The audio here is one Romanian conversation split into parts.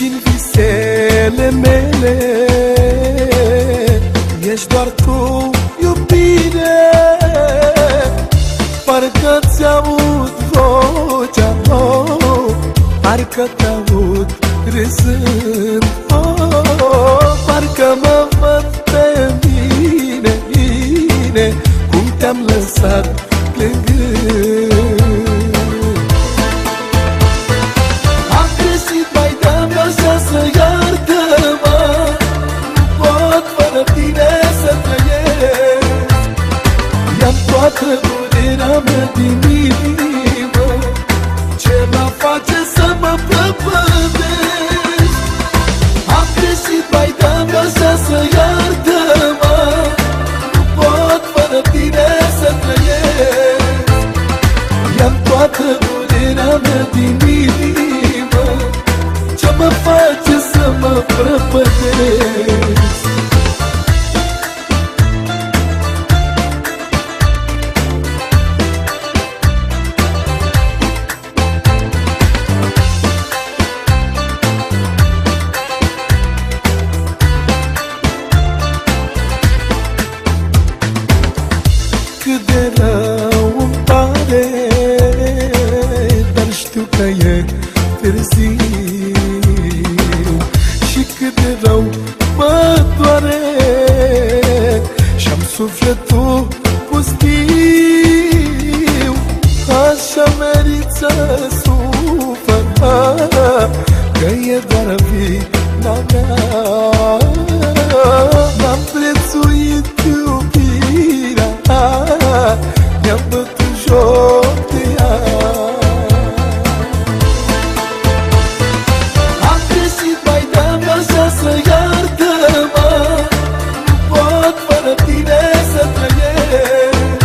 și în visele mele. Ești doar tu, iubire. Parcă ți-aud vocea, oh, parcă te-aud râzând. Oh, parcă mă văd pe mine, mine Cum te-am lăsat plângând. Toată durerea mea din inimă Ce mă face să mă prăpădesc Am greșit mai de așa să iartă-mă Nu pot fără tine să trăiesc Ia toată durerea mea din inimă Ce mă face să mă prăpădesc Așa merit să sufăr Că e doar vina mea. N-am prețuit iubirea Mi-am bătut joc de ea. Am greșit mai de așa să iartă-mă. Nu pot fără tine să trăiesc.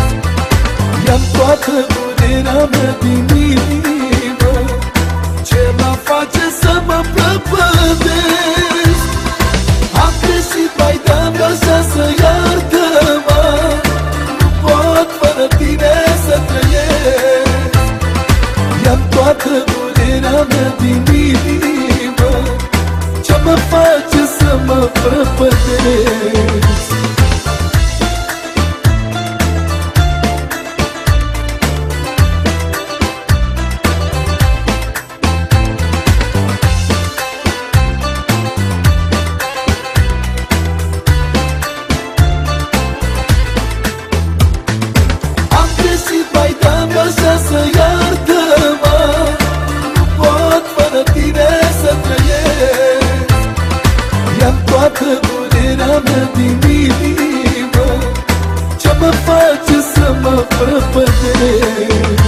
Ia-mi toată durerea mea din inimă Ce mă face să mă prăpădesc Am greșit mai de așa să iartă-mă. Nu pot fără tine să trăiesc. Ia-mi toată mă face să mă prăpădesc